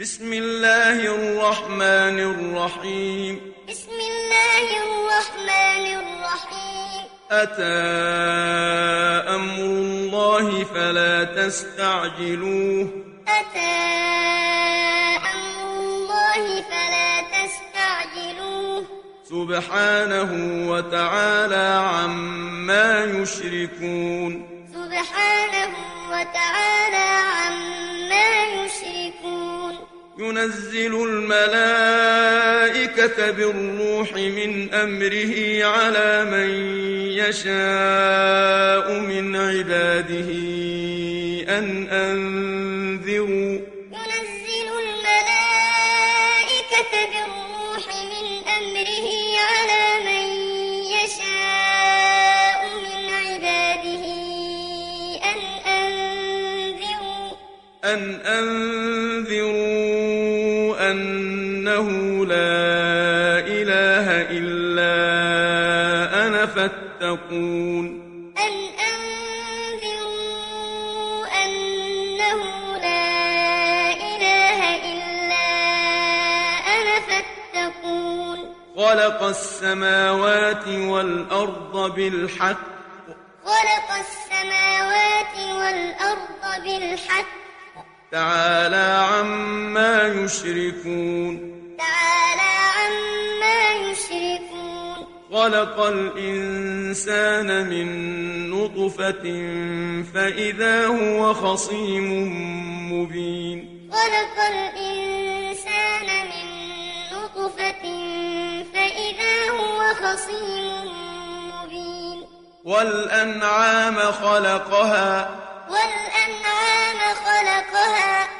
بسم الله الرحمن الرحيم بسم الله الرحمن الرحيم أتى أمر الله فلا تستعجلوه أتى أمر الله فلا تستعجلوه سبحانه وتعالى عما يشركون سبحانه وتعالى عما ينزل الملائكة بالروح من أمره على من يشاء من عباده أن أنذروا. ينزل الملائكة بالروح من أمره على من يشاء من عباده أن أنذروا. أن أنذروا. لا إله إلا أنا فاتقون. أن أنذروا أنه لا إله إلا أنا فاتقون. خلق السماوات والأرض بالحق. خلق السماوات والأرض بالحق. تعالى عما يشركون. تعالى عما يشركون. خلق الإنسان من نطفة فإذا هو خصيم مبين. خلق الإنسان من نطفة فإذا هو خصيم مبين. والأنعام خلقها. والأنعام خلقها.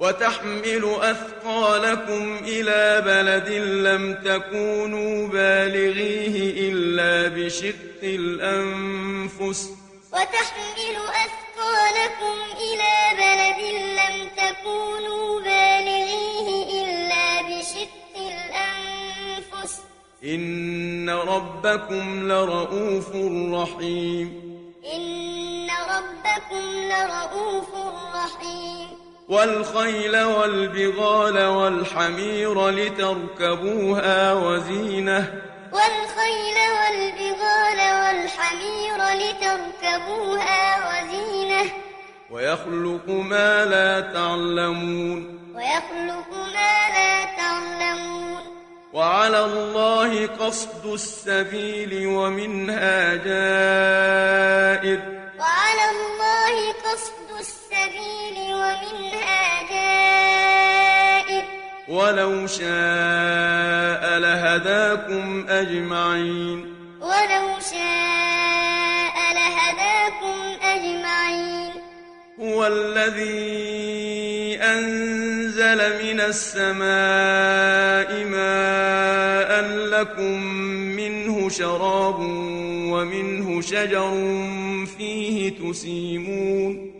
وتحمل أثقالكم إلى بلد لم تكونوا بالغيه إلا بشق الأنفس. وتحمل أثقالكم إلى بلد لم تكونوا بالغيه إلا بشق الأنفس. إن ربكم لرؤوف رحيم. إن ربكم لرؤوف رحيم. والخيل والبغال والحمير لتركبوها وزينة. والخيل والبغال والحمير لتركبوها وزينة. ويخلق ما لا تعلمون. ويخلق ما لا تعلمون. وعلى الله قصد السبيل ومنها جائر. وعلى الله قصد السبيل ومنها جائر. ولو شاء لهداكم أجمعين. ولو شاء لهداكم أجمعين. هو الذي أنزل من السماء ماء لكم منه شراب ومنه شجر فيه تسيمون.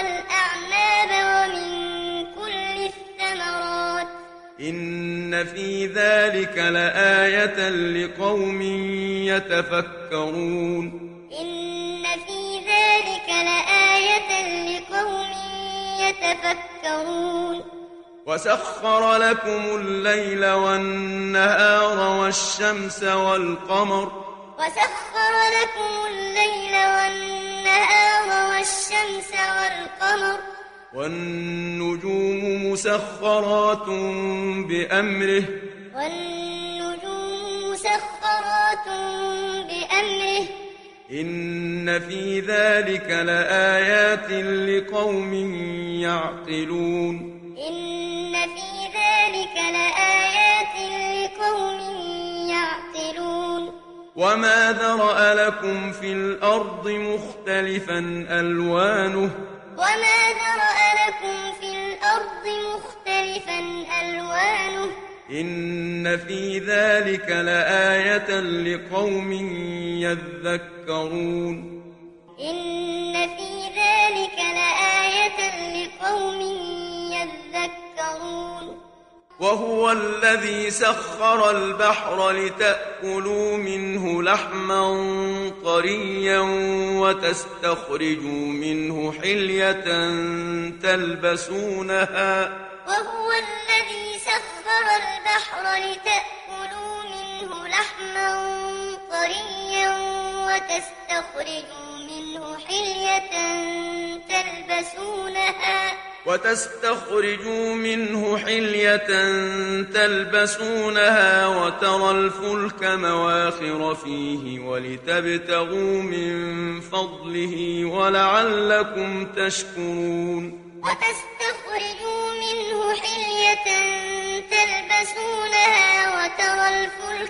والأعناب ومن كل الثمرات. إن في ذلك لآية لقوم يتفكرون. إن في ذلك لآية لقوم يتفكرون. وسخر لكم الليل والنهار والشمس والقمر. وسخر لكم الليل والنهار والشمس والقمر. والنجوم مسخرات بأمره. والنجوم مسخرات بأمره. إن في ذلك لآيات لقوم يعقلون. إن في ذلك لآيات وما ذرأ لكم في الأرض مختلفا ألوانه وما ذرأ لكم في الأرض مختلفا ألوانه إن في ذلك لآية لقوم يذكرون إن في ذلك لآية لقوم يذكرون وهو الذي سخر البحر لتأكلوا منه لحما طريا وتستخرجوا منه حلية تلبسونها. وهو الذي سخر البحر لتأكلوا منه لحما طريا وتستخرجوا منه حلية تلبسونها. وتستخرجوا منه حلية تلبسونها وترى الفلك مواخر فيه ولتبتغوا من فضله ولعلكم تشكرون. وتستخرجوا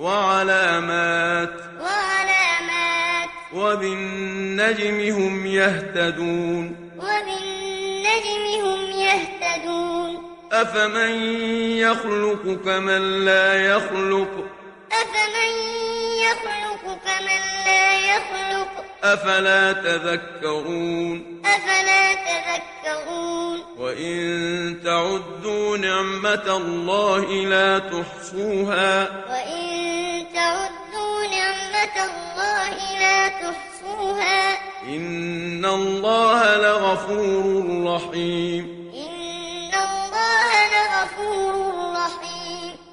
وعلامات وعلامات وبالنجم هم يهتدون وبالنجم هم يهتدون أفمن يخلق كمن لا يخلق أفمن يخلق كمن لا يخلق؟ أفلا تذكرون؟ أفلا تذكرون؟ وإن تعدوا نعمة الله لا تحصوها. وإن تعدوا نعمة الله لا تحصوها. إن الله لغفور رحيم. إن الله لغفور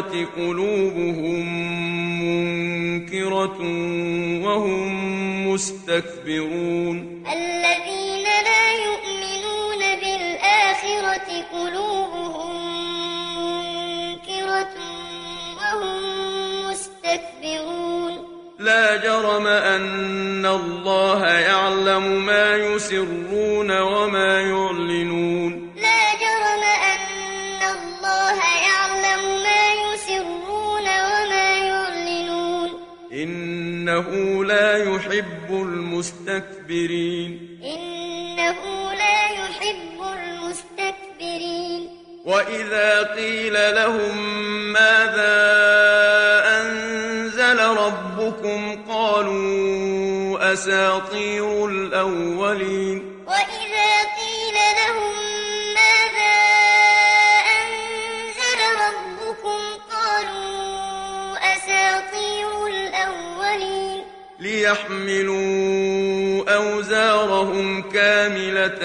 بالآخرة قلوبهم منكرة وهم مستكبرون وإذا قيل لهم ماذا أنزل ربكم قالوا أساطير الأولين وإذا قيل لهم ماذا أنزل ربكم قالوا أساطير الأولين ليحملوا أوزارهم كاملة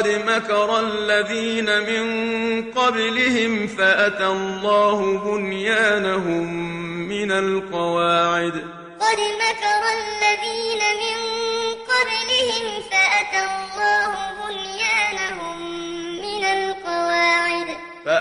قد مكر الذين من قبلهم فأتى الله بنيانهم من القواعد. قد مكر الذين من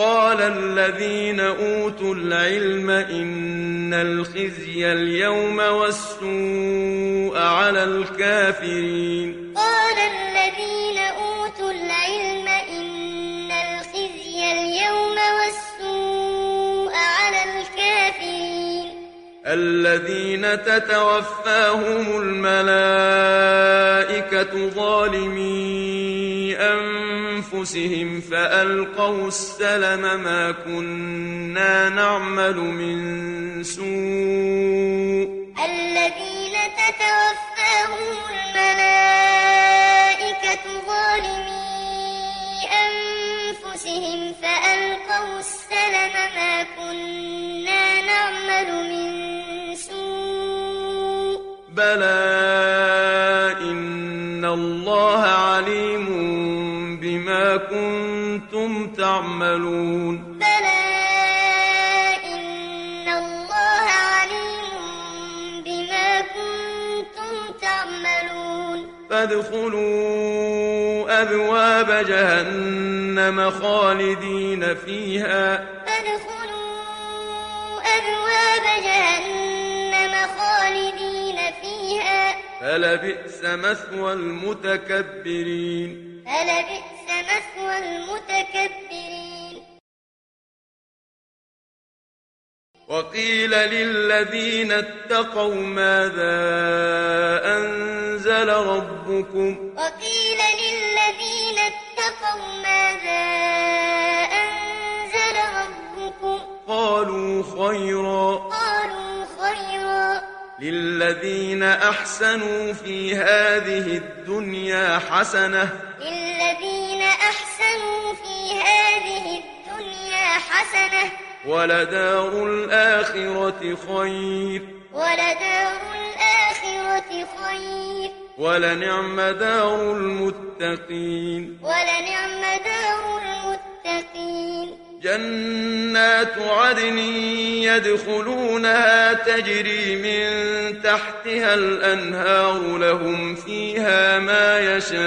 قال الذين أوتوا العلم إن الخزي اليوم والسوء على الكافرين. الذين تتوفاهم الملائكة ظالمي أنفسهم فألقوا السلم ما كنا نعمل من سوء. الذين تتوفاهم الملائكة ظالمي أنفسهم فألقوا السلم ما كنا نعمل من سوء. بلى إن الله عليم بما كنتم تعملون. بلى إن الله عليم بما كنتم تعملون. فادخلوا أبواب جهنم خالدين فيها. فادخلوا أبواب جهنم خالدين فيها. فلبئس مثوى المتكبرين. فلبئس مثوى المتكبرين. وقيل للذين اتقوا ماذا أنزل ربكم؟ وقيل للذين اتقوا ماذا أنزل ربكم؟ قالوا خيرا. قالوا خيرا. للذين أحسنوا في هذه الدنيا حسنة. للذين أحسنوا في هذه الدنيا حسنة. ولدار الآخرة خير. ولدار الآخرة خير. ولنعم دار المتقين. ولنعم دار المتقين. جنات عدن يدخلونها تجري من تحتها الأنهار لهم فيها ما يشاءون.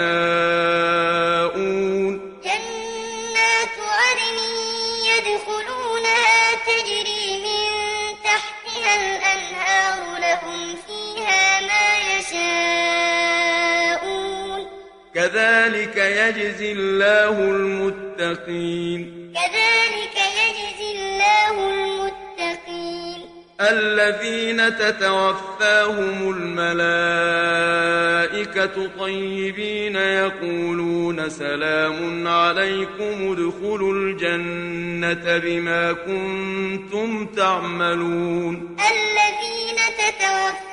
جنات عدن يدخلونها تجري من تحتها الأنهار لهم فيها ما يشاءون. كذلك يجزي الله المتقين. كذلك يجزي الله المتقين. الذين تتوفاهم الملائكة طيبين يقولون سلام عليكم ادخلوا الجنة بما كنتم تعملون. الذين تتوفاهم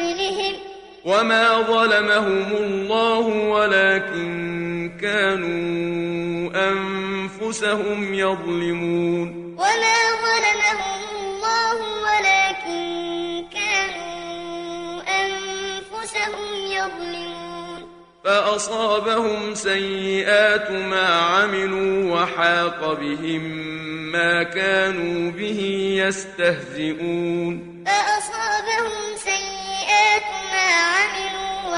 قبلهم وما ظلمهم الله ولكن كانوا أنفسهم يظلمون. وما ظلمهم الله ولكن كانوا أنفسهم يظلمون. فأصابهم سيئات ما عملوا وحاق بهم ما كانوا به يستهزئون. فأصابهم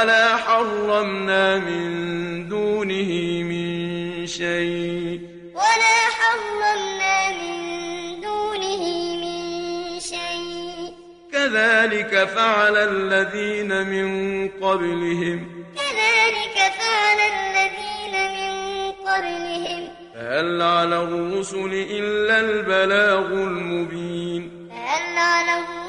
ولا حرمنا من دونه من شيء. ولا حرمنا من دونه من شيء. كذلك فعل الذين من قبلهم. كذلك فعل الذين من قبلهم. فهل على الرسل إلا البلاغ المبين. فهل على الرسل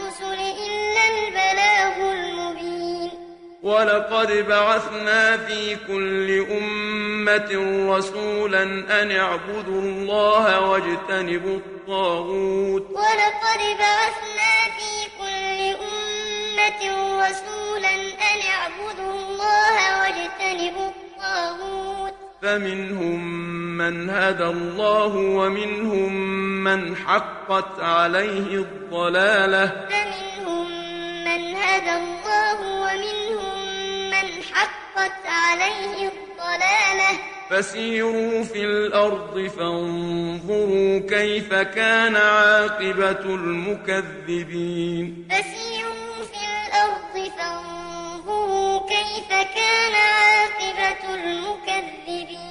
ولقد بعثنا في كل أمة رسولا أن اعبدوا الله واجتنبوا الطاغوت. ولقد بعثنا في كل أمة رسولا أن اعبدوا الله واجتنبوا الطاغوت. فمنهم من هدى الله ومنهم من حقت عليه الضلالة. فمنهم من هدى الله ومنهم من حقت عليه الضلالة. فسيروا في الأرض فانظروا كيف كان عاقبة المكذبين. فسيروا في الأرض فانظروا كيف كان عاقبة المكذبين.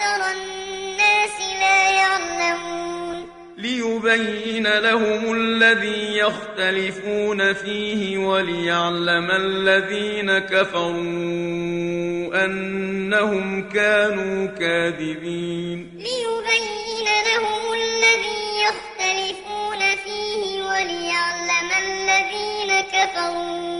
أكثر الناس لا يعلمون. ليبين لهم الذي يختلفون فيه وليعلم الذين كفروا أنهم كانوا كاذبين. ليبين لهم الذي يختلفون فيه وليعلم الذين كفروا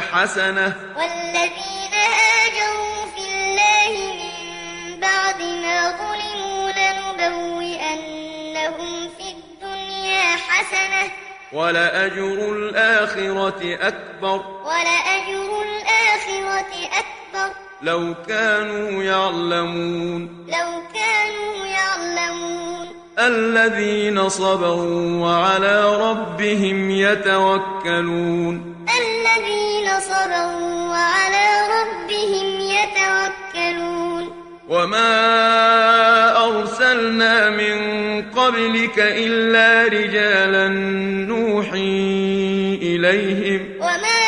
حسنة. والذين هاجروا في الله من بعد ما ظلموا لنبوئنهم في الدنيا حسنة. ولأجر الآخرة أكبر. ولأجر الآخرة أكبر. لو كانوا يعلمون. لو كانوا يعلمون. الذين صبروا وعلى ربهم يتوكلون. الذين صبروا وعلى ربهم يتوكلون. وما أرسلنا من قبلك إلا رجالا نوحي إليهم. وما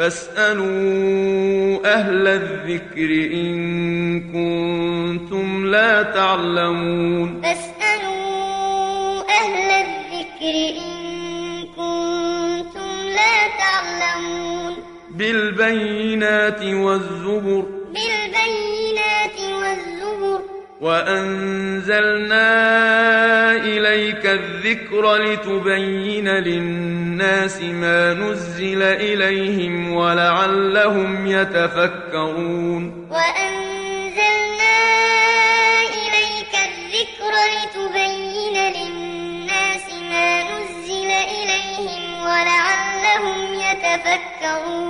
فاسألوا أهل الذكر إن كنتم لا تعلمون. فاسألوا أهل الذكر إن كنتم لا تعلمون. بالبينات والزبر. بالبينات وأنزلنا إليك الذكر لتبين للناس ما نزل إليهم ولعلهم يتفكرون. وأنزلنا إليك الذكر لتبين للناس ما نزل إليهم ولعلهم يتفكرون.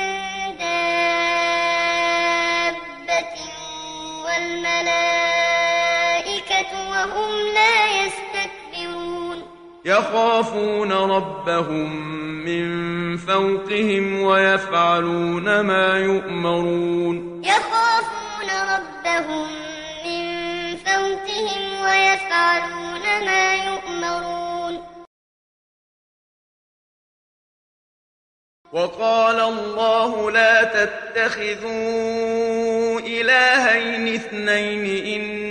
وهم لا يستكبرون. يخافون ربهم من فوقهم ويفعلون ما يؤمرون. يخافون ربهم من فوقهم ويفعلون ما يؤمرون. وقال الله لا تتخذوا إلهين اثنين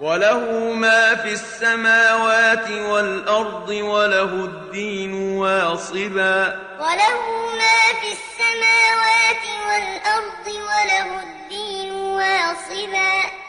وله ما في السماوات والأرض وله الدين واصبا وله ما في السماوات والأرض وله الدين واصبا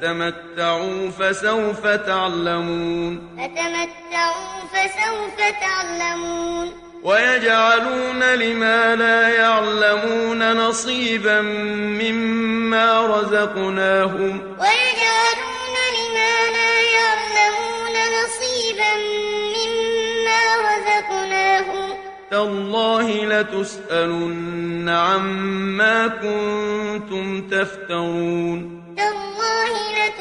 فتمتعوا فسوف تعلمون. فتمتعوا فسوف تعلمون. ويجعلون لما لا يعلمون نصيبا مما رزقناهم. ويجعلون لما لا يعلمون نصيبا مما رزقناهم. تالله لتسألن عما كنتم تفترون.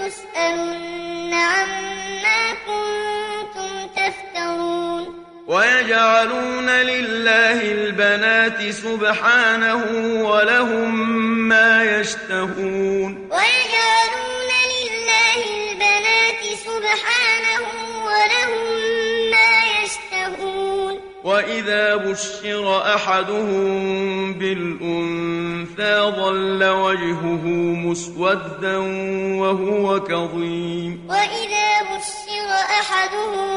لتسألن عما كنتم تفترون. ويجعلون لله البنات سبحانه ولهم ما يشتهون. ويجعلون لله البنات سبحانه وإذا بشر أحدهم بالأنثى ظل وجهه مسودا وهو كظيم وإذا بشر أحدهم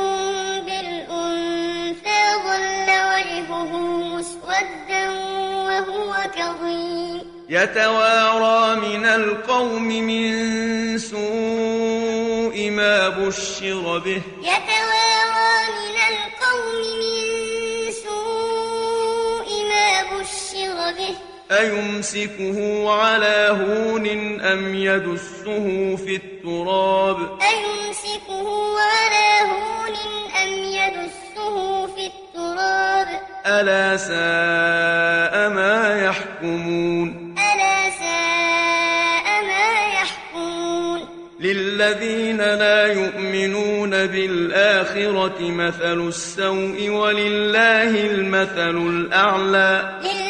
بالأنثى ظل وجهه مسودا وهو كظيم يتوارى من القوم من سوء ما بشر به يتوارى من القوم به أيمسكه على هون أم يدسه في التراب؟ أيمسكه على هون أم يدسه في التراب؟ ألا ساء ما يحكمون؟ ألا ساء ما يحكمون؟ للذين لا يؤمنون بالآخرة مثل السوء ولله المثل الأعلى. للذين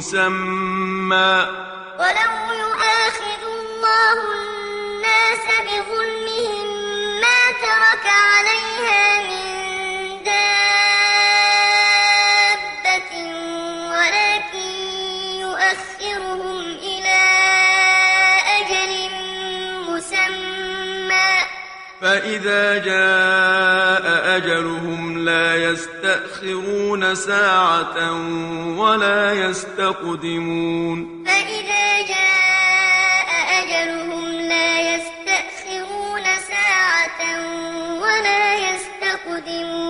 مسمى. ولو يؤاخذ الله الناس بظلمهم ما ترك عليها من دابة فإذا جاء أجلهم لا يستأخرون ساعة ولا يستقدمون. فإذا جاء أجلهم لا يستأخرون ساعة ولا يستقدمون.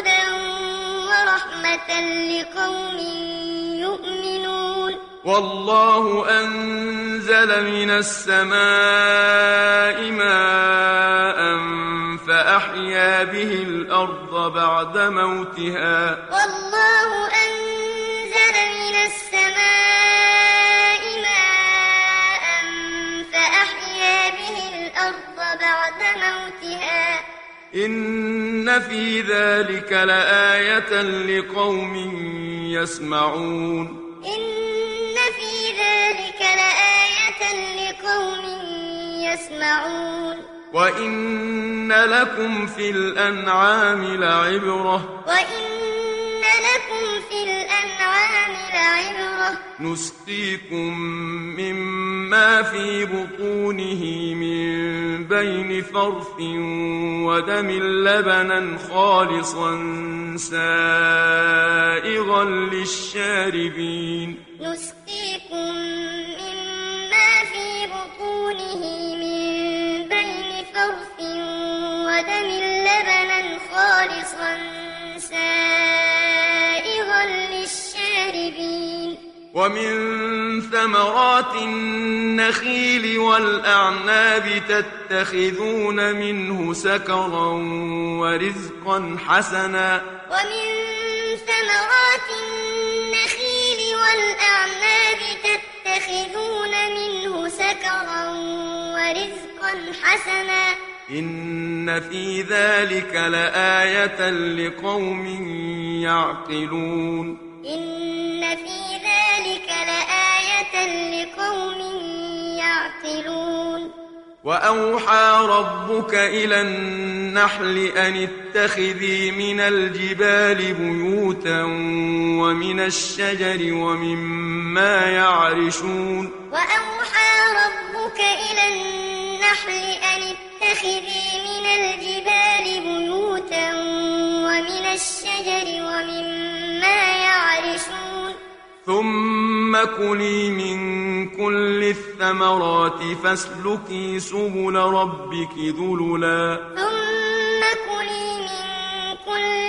وهدى ورحمة لقوم يؤمنون. والله أنزل من السماء ماء فأحيا به الأرض بعد موتها. والله أنزل من السماء ماء فأحيا به الأرض بعد موتها. إن في ذلك لآية لقوم يسمعون إن في ذلك لآية لقوم يسمعون وإن لكم في الأنعام لعبرة وإن لكم في الأنعام لعبرة نسقيكم مما في بطونه من بين فرث ودم لبنا خالصا سائغا للشاربين. نسقيكم مما في بطونه من بين فرث ودم لبنا خالصا سائغا للشاربين ومن ثمرات النخيل والأعناب تتخذون منه سكرا ورزقا حسنا. ومن ثمرات النخيل والأعناب تتخذون منه سكرا ورزقا حسنا. إن في ذلك لآية لقوم يعقلون إن في ذلك لآية لقوم يعقلون وأوحى ربك إلى النحل أن اتخذي من الجبال بيوتا ومن الشجر ومما يعرشون وأوحى ربك إلى النحل أن اتخذي من الجبال بيوتا ومن الشجر ومما يعرشون. ثم كلي من كل الثمرات فاسلكي سبل ربك ذللا. ثم كلي من كل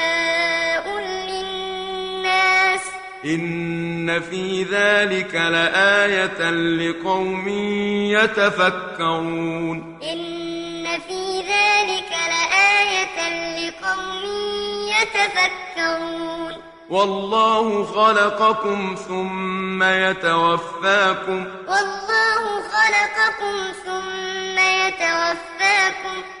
إن في ذلك لآية لقوم يتفكرون. إن في ذلك لآية لقوم يتفكرون. والله خلقكم ثم يتوفاكم. والله خلقكم ثم يتوفاكم.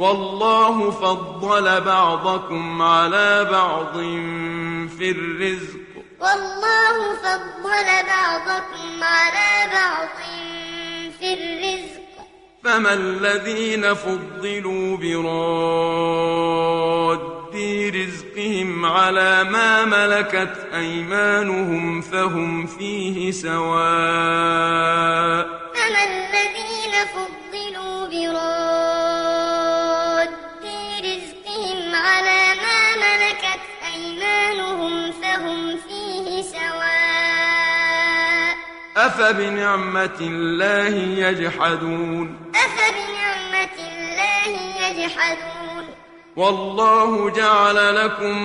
والله فضل بعضكم على بعض في الرزق. والله فضل بعضكم على بعض في الرزق. فما الذين فضلوا براد رزقهم على ما ملكت أيمانهم فهم فيه سواء. فما الذين فضلوا أفبنعمة الله يجحدون؟ أفبنعمة الله يجحدون. والله جعل لكم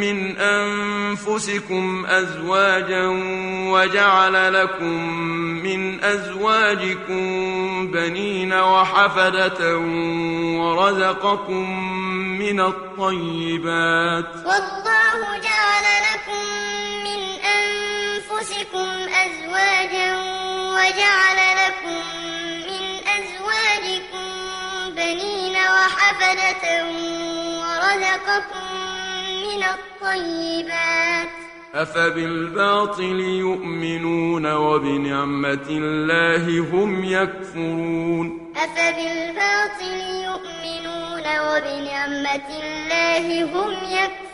من أنفسكم أزواجا وجعل لكم من أزواجكم بنين وحفدة ورزقكم من الطيبات. والله جعل لكم أنفسكم أزواجا وجعل لكم من أزواجكم بنين وحفدة ورزقكم من الطيبات. أفبالباطل يؤمنون وبنعمة الله هم يكفرون. أفبالباطل يؤمنون وبنعمة الله هم يكفرون.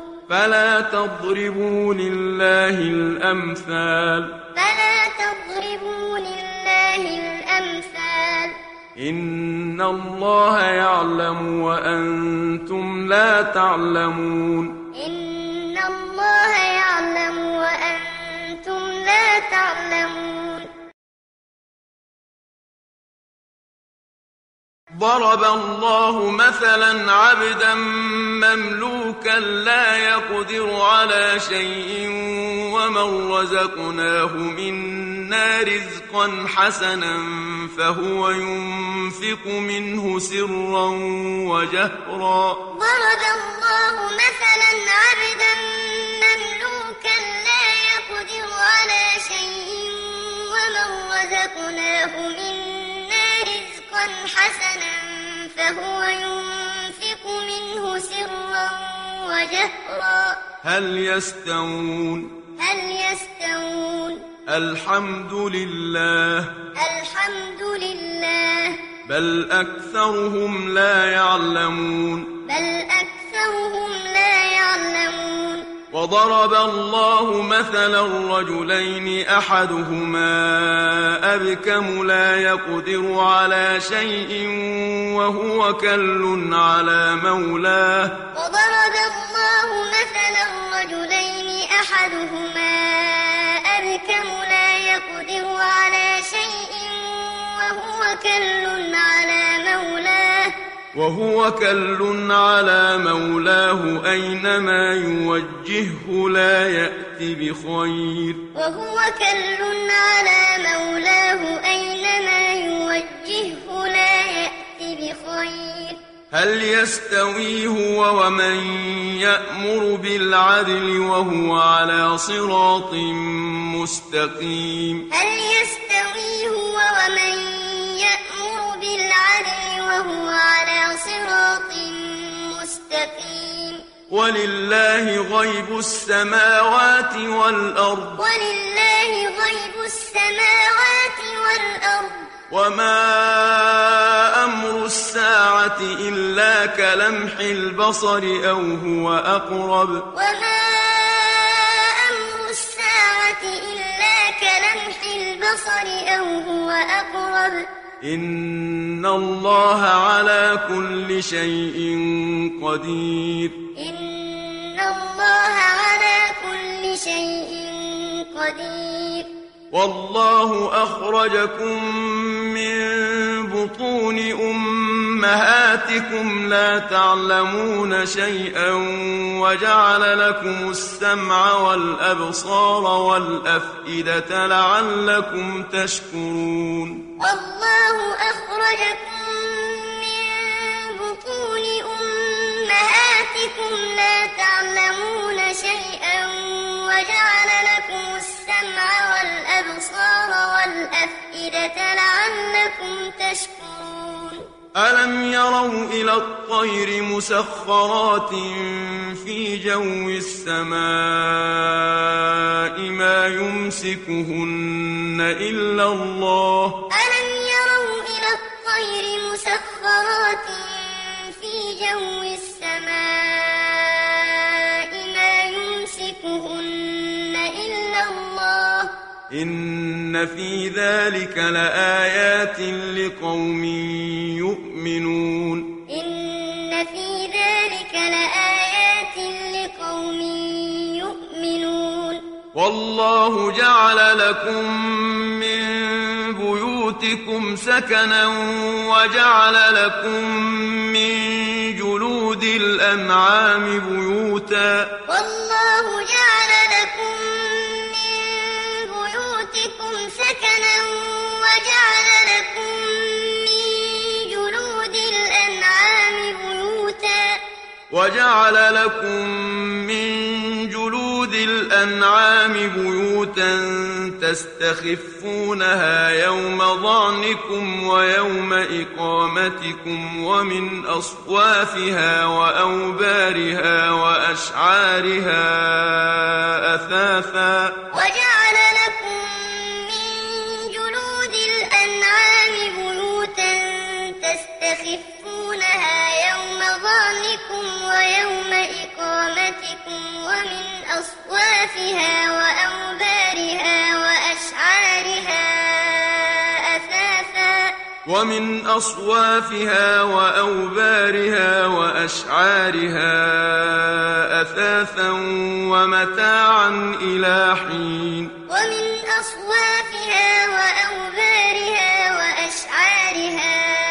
فلا تضربوا لله الأمثال. فلا تضربوا لله الأمثال. إن الله يعلم وأنتم لا تعلمون. إن الله يعلم وأنتم لا تعلمون. ضرب الله مثلا عبدا مملوكا لا يقدر على شيء ومن رزقناه منا رزقا حسنا فهو ينفق منه سرا وجهرا. ضرب الله مثلا عبدا مملوكا لا يقدر على شيء ومن رزقناه منا رزقا حسنا فهو ينفق منه سرا وجهرا. هل يستوون؟ هل يستوون؟ الحمد لله. الحمد لله. بل أكثرهم لا يعلمون. بل أكثرهم لا يعلمون. وضرب الله مثلا رجلين أحدهما أبكم لا يقدر على شيء وهو كل على مولاه. وضرب الله مثلا رجلين أحدهما أبكم لا يقدر على شيء وهو كل على مولاه. وهو كل على مولاه أينما يوجهه لا يأت بخير. وهو كل على مولاه أينما يوجهه لا يأت بخير. هل يستوي هو ومن يأمر بالعدل وهو على صراط مستقيم؟ هل يستوي هو ومن يأمر بالعدل وهو على مستقيم ولله غيب السماوات والأرض. ولله غيب السماوات والأرض. وما أمر الساعة إلا كلمح البصر أو هو أقرب. وما أمر الساعة إلا كلمح البصر أو هو أقرب. ان الله على كل شيء قدير إن الله على كل شيء قدير والله أخرجكم من بطون أمهاتكم لا تعلمون شيئا وجعل لكم السمع والأبصار والأفئدة لعلكم تشكرون والله أخرجكم من بطون أمهاتكم لا تعلمون شيئا السمع والأبصار والأفئدة لعلكم تشكرون. ألم يروا إلى الطير مسخرات في جو السماء ما يمسكهن إلا الله؟ ألم يروا إلى الطير مسخرات في جو السماء إن في ذلك لآيات لقوم يؤمنون. إن في ذلك لآيات لقوم يؤمنون. والله جعل لكم من بيوتكم سكنا وجعل لكم من جلود الأنعام بيوتا. والله جعل لكم وجعل لكم من جلود الأنعام بيوتا تستخفونها يوم ظعنكم ويوم إقامتكم ومن أصوافها وأوبارها وأشعارها أثاثا وجعل لكم من جلود الأنعام بيوتا تستخفونها أصوافها وأوبارها وأشعارها أثاثا. ومن أصوافها وأوبارها وأشعارها أثاثا ومتاعا إلى حين. ومن أصوافها وأوبارها وأشعارها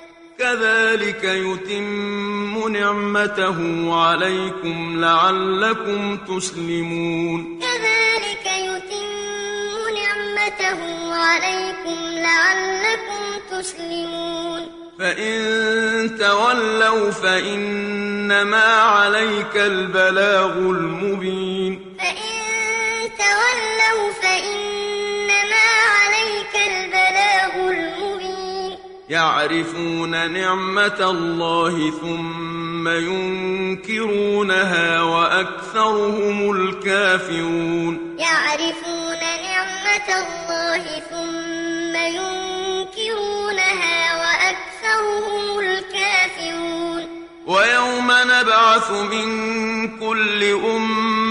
كذلك يتم نعمته عليكم لعلكم تسلمون. كذلك يتم نعمته عليكم لعلكم تسلمون. فإن تولوا فإنما عليك البلاغ المبين. فإن تولوا فإنما يعرفون نعمة الله ثم ينكرونها وأكثرهم الكافرون. يعرفون نعمة الله ثم ينكرونها وأكثرهم الكافرون. ويوم نبعث من كل أمة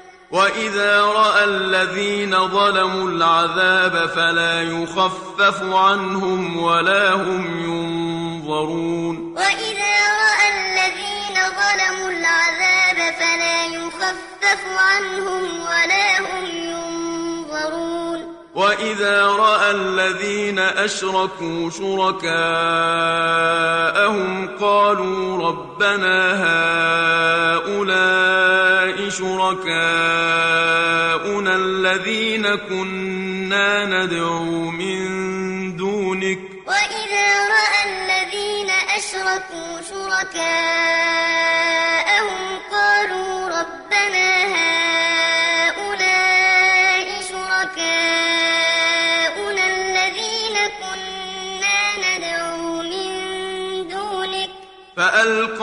وإذا رأى الذين ظلموا العذاب فلا يخفف عنهم ولا هم ينظرون وإذا رأى الذين ظلموا العذاب فلا يخفف عنهم ولا هم ينظرون وإذا رأى الذين أشركوا شركاءهم قالوا ربنا هؤلاء شركاؤنا الذين كنا ندعو من دونك وإذا رأى الذين أشركوا شركاءهم قالوا ربنا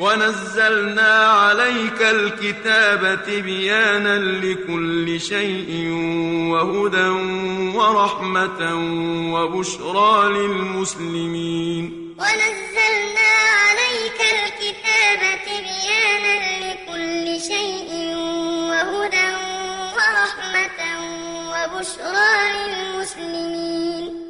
ونزلنا عليك الكتاب تبيانا لكل شيء وهدى ورحمة وبشرى للمسلمين. ونزلنا عليك الكتاب تبيانا لكل شيء وهدى ورحمة وبشرى للمسلمين.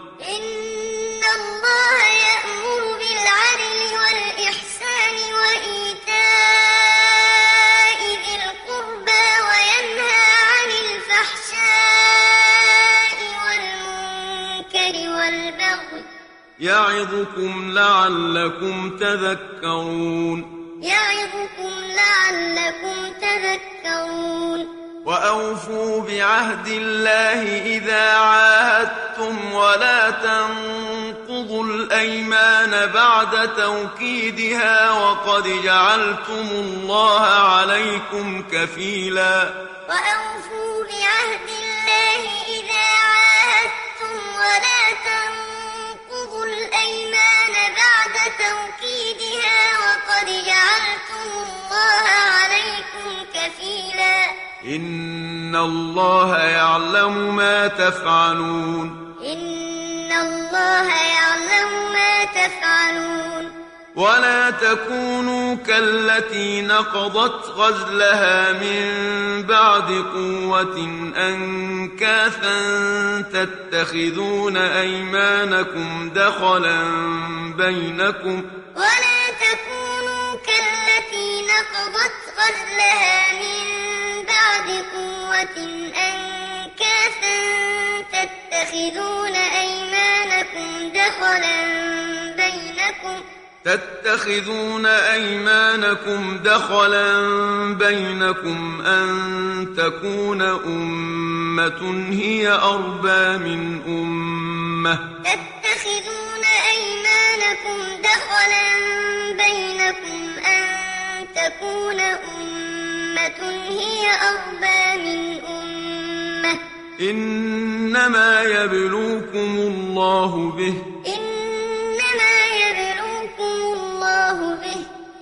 يعظكم لعلكم تذكرون. يعظكم لعلكم تذكرون. وأوفوا بعهد الله إذا عاهدتم ولا تنقضوا الأيمان بعد توكيدها وقد جعلتم الله عليكم كفيلا. وأوفوا بعهد الله إذا عاهدتم ولا تنقضوا بعد توكيدها وقد جعلتم الله عليكم كفيلا. إن الله يعلم ما تفعلون. إن الله يعلم ما تفعلون. ولا تكونوا كالتي نقضت غزلها من بعد قوة أنكاثا تتخذون أيمانكم دخلا بينكم ولا تكونوا كالتي نقضت غزلها من بعد قوة أنكاثا تتخذون أيمانكم دخلا بينكم تتخذون أيمانكم دخلا بينكم أن تكون أمة هي أربى من أمة. تتخذون أيمانكم دخلا بينكم أن تكون أمة هي أربى من أمة. إنما يبلوكم الله به.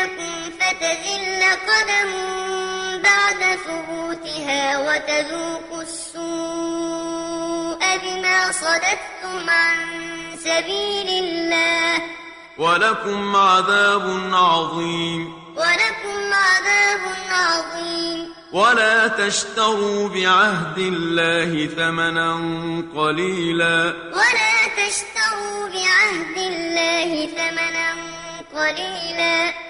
بينكم فتزل قدم بعد ثبوتها وتذوقوا السوء بما صددتم عن سبيل الله. ولكم عذاب عظيم. ولكم عذاب عظيم. ولا تشتروا بعهد الله ثمنا قليلا. ولا تشتروا بعهد الله ثمنا قليلا.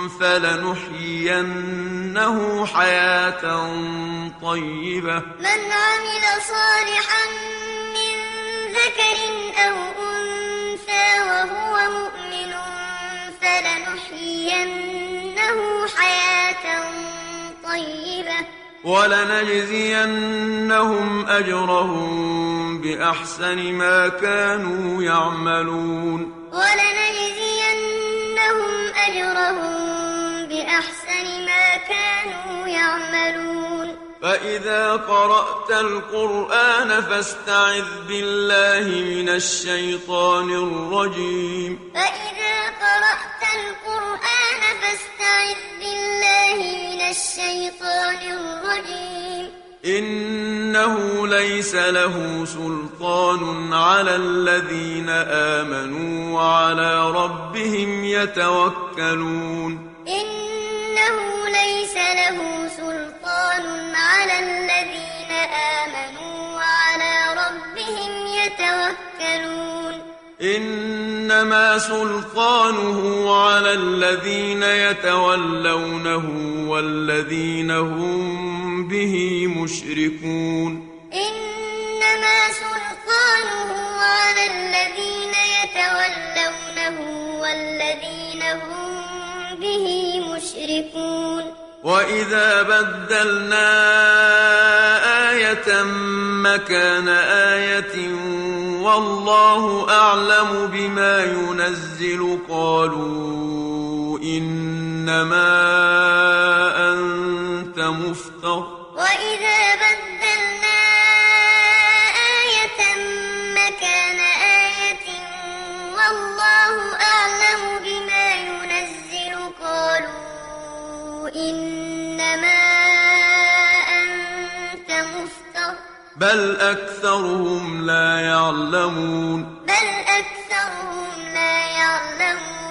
فلنحيينه حياة طيبة. من عمل صالحا من ذكر أو أنثى وهو مؤمن فلنحيينه حياة طيبة. ولنجزينهم أجرهم بأحسن ما كانوا يعملون. ولنجزينهم أجرهم بأحسن ما كانوا يعملون. فإذا قرأت القرآن فاستعذ بالله من الشيطان الرجيم. فإذا قرأت القرآن فاستعذ بالله من الشيطان الرجيم. إنه ليس له سلطان على الذين آمنوا وعلى ربهم يتوكلون. إنه ليس له سلطان على الذين آمنوا وعلى ربهم يتوكلون. إنما سلطانه على الذين يتولونه والذين هم به مشركون. إنما سلطانه على الذين يتولونه والذين هم به مشركون. وإذا بدلنا آية مكان آية والله أعلم بما ينزل. قالوا إنما أنت مفتر. وإذا بدلنا بل أكثرهم لا يعلمون. بل أكثرهم لا يعلمون.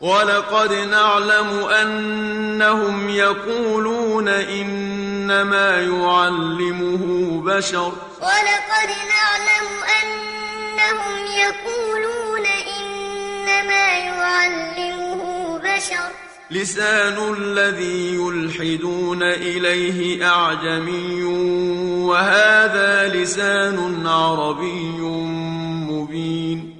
ولقد نعلم أنهم يقولون إنما يعلمه بشر. ولقد نعلم أنهم يقولون إنما يعلمه البشر لسان الذي يلحدون إليه أعجمي وهذا لسان عربي مبين.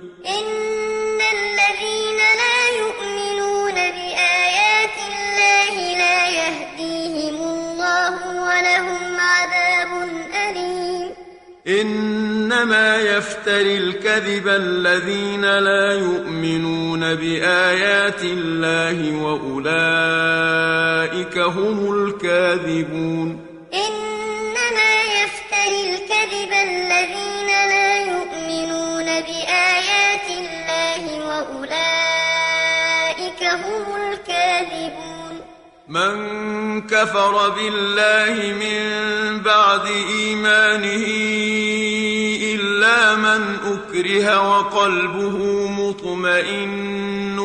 إنما يفتري الكذب الذين لا يؤمنون بآيات الله وأولئك هم الكاذبون. إنما يفتري الكذب الذين لا يؤمنون بآيات الله وأولئك هم الكاذبون. من كفر بالله من بعد إيمانه من أكره وقلبه مطمئن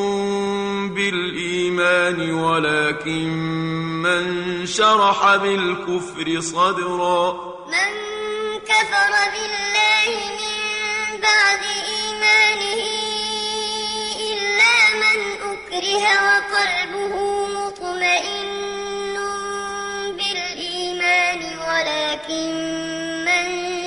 بالإيمان ولكن من شرح بالكفر صدرا. من كفر بالله من بعد إيمانه إلا من أكره وقلبه مطمئن بالإيمان ولكن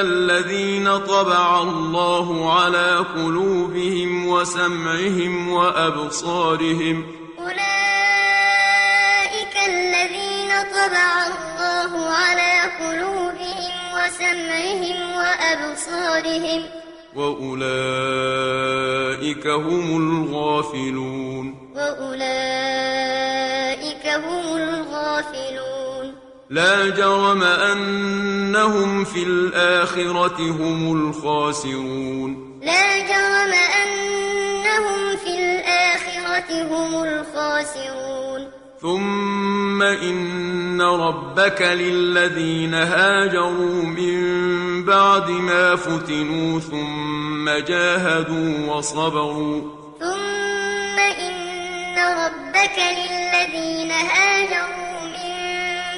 الذين طبع الله على قلوبهم وسمعهم وأبصارهم. أولئك الذين طبع الله على قلوبهم وسمعهم وأبصارهم. وأولئك هم الغافلون. وأولئك هم الغافلون. لا جرم أنهم في الآخرة هم الخاسرون. لا جرم أنهم في الآخرة هم الخاسرون. ثم إن ربك للذين هاجروا من بعد ما فتنوا ثم جاهدوا وصبروا. ثم إن ربك للذين هاجروا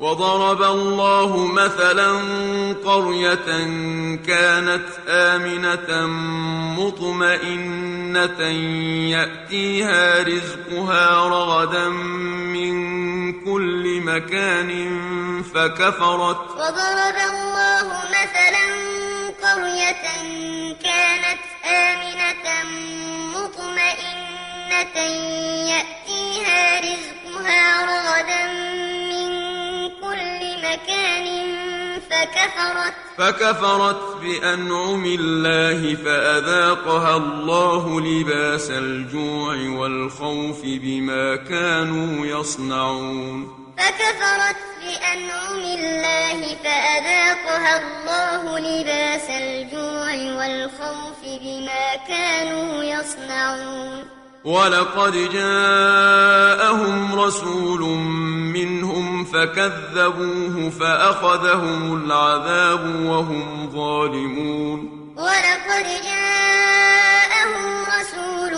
وضرب الله مثلا قرية كانت آمنة مطمئنة يأتيها رزقها رغدا من كل مكان فكفرت. وضرب الله مثلا قرية كانت آمنة مطمئنة يأتيها رزقها رغدا مكان فكفرت. فكفرت بأنعم الله فأذاقها الله لباس الجوع والخوف بما كانوا يصنعون. فكفرت بأنعم الله فأذاقها الله لباس الجوع والخوف بما كانوا يصنعون. ولقد جاءهم رسول منهم فكذبوه فأخذهم العذاب وهم ظالمون. ولقد جاءهم رسول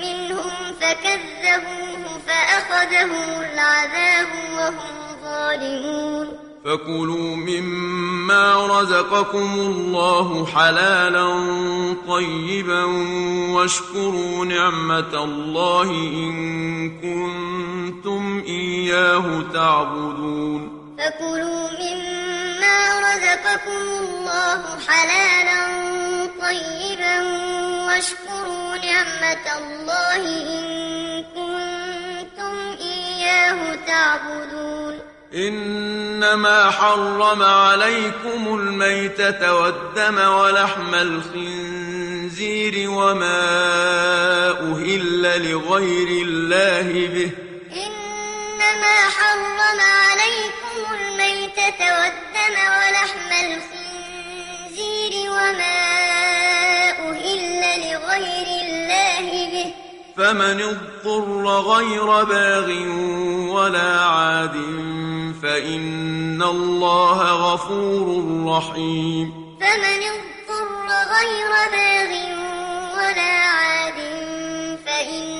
منهم فكذبوه فأخذهم العذاب وهم ظالمون. فكلوا مما رزقكم الله حلالا طيبا واشكروا نعمة الله إن كنتم إياه تعبدون. فكلوا مما رزقكم الله حلالا طيبا واشكروا نعمة الله إن كنتم إياه تعبدون. إنما حرم عليكم الميتة والدم ولحم الخنزير وما أهل لغير الله به. إنما حرم عليكم الميتة والدم ولحم الخنزير وما أهل لغير الله به. فمن اضطر غير باغ ولا عاد فإن الله غفور رحيم. فمن اضطر غير باغ ولا عاد فإن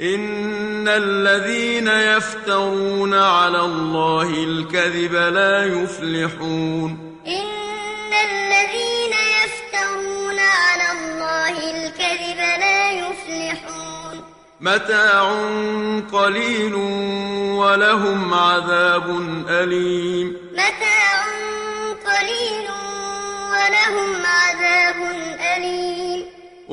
إن الذين يفترون على الله الكذب لا يفلحون إن الذين يفترون على الله الكذب لا يفلحون متاع قليل ولهم عذاب أليم متاع قليل ولهم عذاب أليم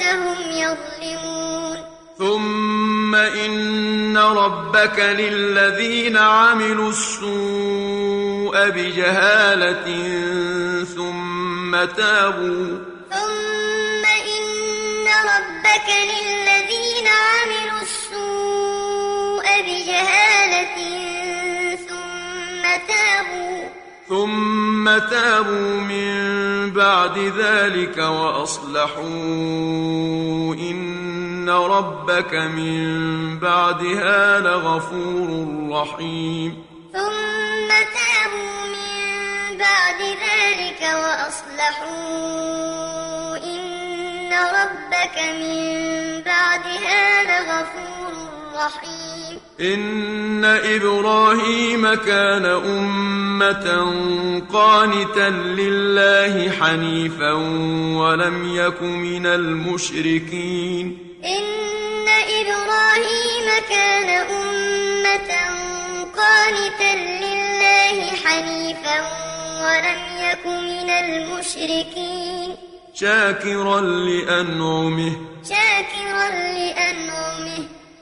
أنفسهم يظلمون. ثم إن ربك للذين عملوا السوء بجهالة ثم تابوا. ثم إن ربك للذين عملوا السوء بجهالة ثم تابوا. ثم تابوا من بعد ذلك وأصلحوا إن ربك من بعدها لغفور رحيم. ثم تابوا من بعد ذلك وأصلحوا إن ربك من بعدها لغفور رحيم. إن إبراهيم كان أمة قانتا لله حنيفا ولم يك من المشركين. إن إبراهيم كان أمة قانتا لله حنيفا ولم يك من المشركين. شاكرا لأنعمه. شاكرا لأنعمه.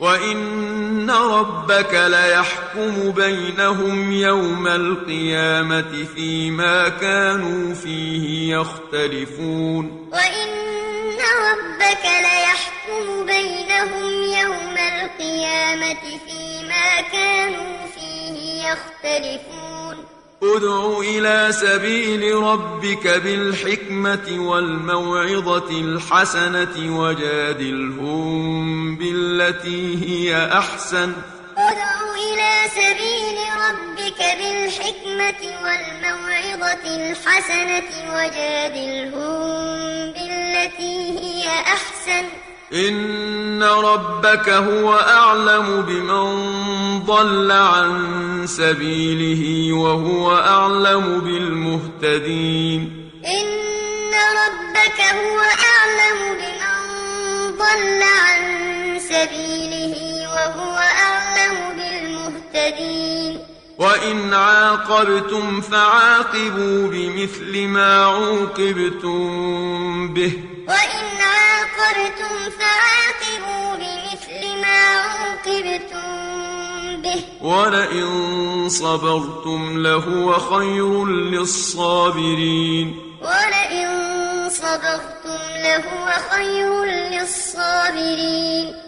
وإن ربك ليحكم بينهم يوم القيامة فيما كانوا فيه يختلفون وإن ربك ليحكم بينهم يوم القيامة فيما كانوا فيه يختلفون ادع إلى سبيل ربك بالحكمة والموعظة الحسنة وجادلهم بالتي هي أحسن. ادع إلى سبيل ربك بالحكمة والموعظة الحسنة وجادلهم بالتي هي أحسن. إن ربك هو أعلم بمن ضل عن سبيله وهو أعلم بالمهتدين إن ربك هو أعلم بمن ضل عن سبيله وهو أعلم بالمهتدين وإن عاقبتم فعاقبوا بمثل ما عوقبتم به. وإن عاقبتم فعاقبوا بمثل ما عوقبتم به. ولئن صبرتم لهو خير للصابرين. ولئن صبرتم لهو خير للصابرين.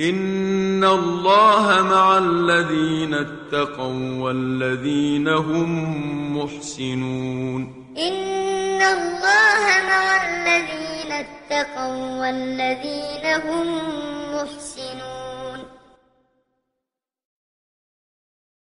إن الله مع الذين اتقوا والذين هم محسنون إن الله مع الذين اتقوا والذين هم محسنون